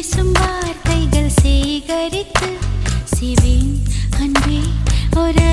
பேசும் வார்த்தைகள் சேகரித்து சிவேன் அன்பே ஒரு